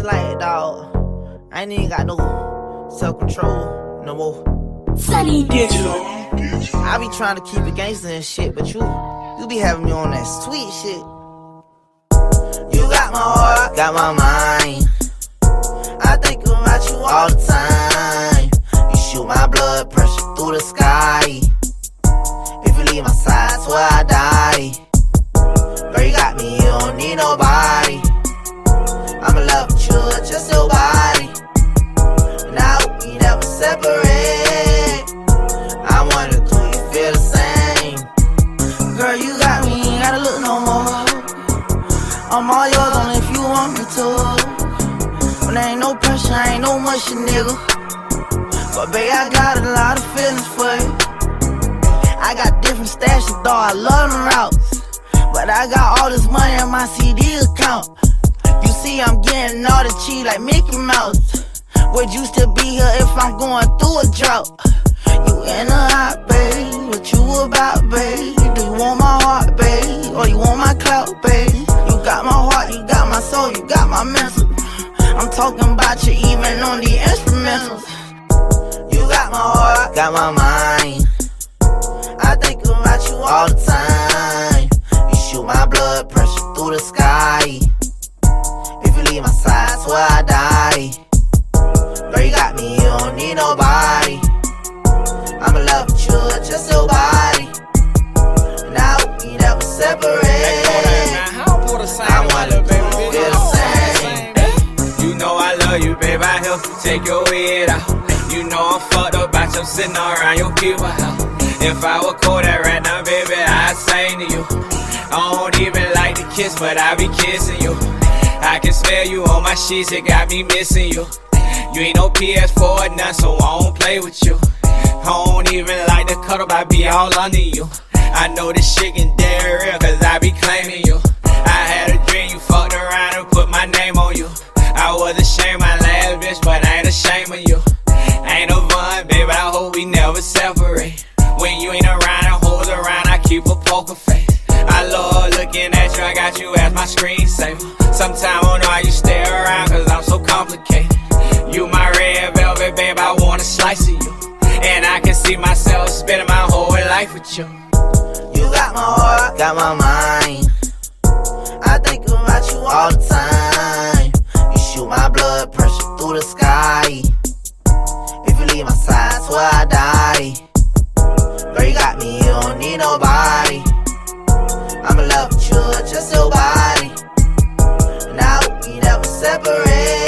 it's like, dog, I ain't even got no self control no more. Sonny Digital. I be trying to keep it gangster and shit, but you, you be having me on that sweet shit. You got my heart, got my mind. I think about you all the time. You shoot my blood pressure through the sky. If you leave my side, swear I die. Girl, you got me, you don't need nobody. I'm in love just your body. Now we never separate. I wonder, do you feel the same? Girl, you got me, ain't gotta look no more. I'm all yours, only if you want me to. When there ain't no pressure, ain't no mushy, nigga. But babe, I got a lot of feelings for you. I got different stashes, though I love them routes. But I got all this money in my CD account. See, I'm getting all the cheese like Mickey Mouse. Would you still be here if I'm going through a drought? You in a hot, babe. What you about, babe? Do you want my heart, babe? Or you want my clout, babe? You got my heart, you got my soul, you got my mental. I'm talking about you even on the instrumentals. You got my heart, got my mind. If you my side, swear I die. Girl, you got me, you don't need nobody. I'm in love with you, just your body. Now we never separate. I wanna feel the same. You know I love you, babe. I help you take your head out. You know I'm fucked up about you sitting around your people house. If I were cold that right now, baby, I'd sing to you. I don't even like to kiss, but I be kissing you. I can smell you on my sheets, it got me missing you. You ain't no PS4 or none, so I don't play with you. I don't even like to cuddle, I be all under you. I know this shit can dead real, cause I be claiming you. I had a dream, you fucked around and put my name on you. I was ashamed, my last bitch, but I ain't ashamed of you. Ain't no fun, baby, I hope we never separate. When you ain't around and hoes around, I keep a poker face. I love looking at you, I got you as my screensaver. Sometimes I oh, don't know how you stay around, cause I'm so complicated. You my red velvet, babe, I want a slice of you. And I can see myself spending my whole life with you. You got my heart, got my mind. I think about you all the time. You shoot my blood pressure through the sky. If you leave my side, swear I die. separate.